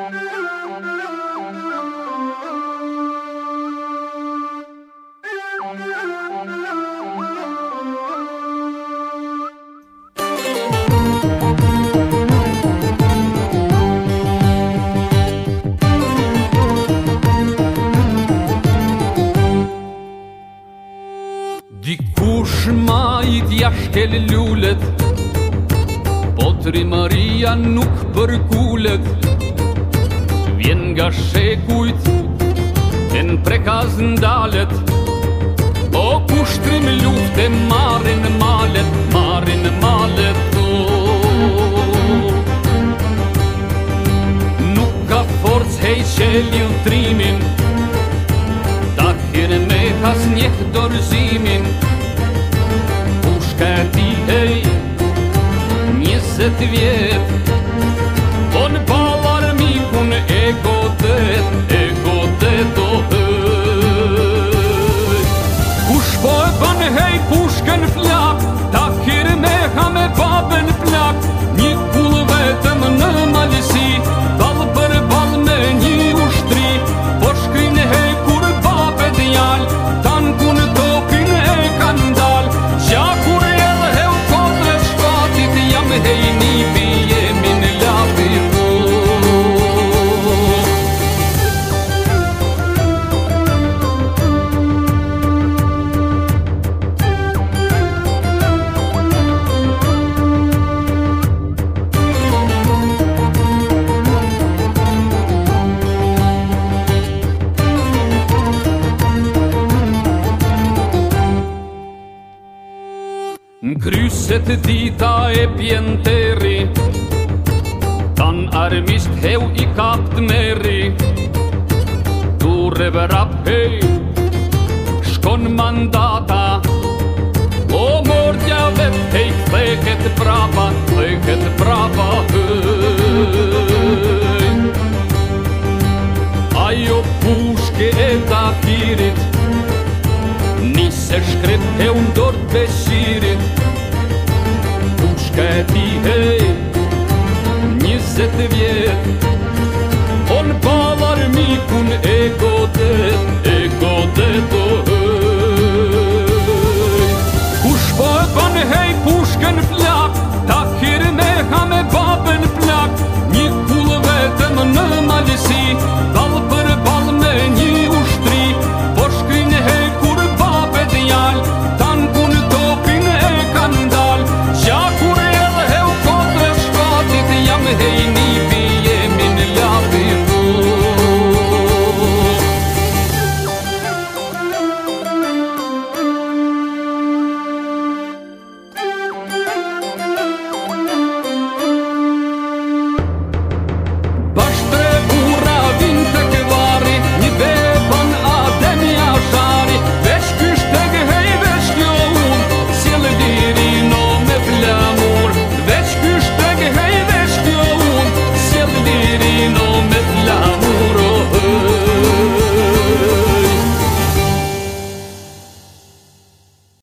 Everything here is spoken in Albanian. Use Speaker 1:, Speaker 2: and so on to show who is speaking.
Speaker 1: Dikush ma i t'ja shkel ljullet Potri Maria nuk përkullet Vjen nga shekujt E në prekaz në dalet O kushtrim luft e marin malet Marin malet o. Nuk ka forc hej që ljutrimin Ta kjer me kas njek dorëzimin Kushka ti hej Njëset vjej with Në kryset tita e pjenteri Tan armist heu i kapët meri Tu revrap hei Shkon mandata O mordja vet hei Të e ketë prapa Të e ketë prapa hei Ajo kushke e ta firit shkret e unë të bes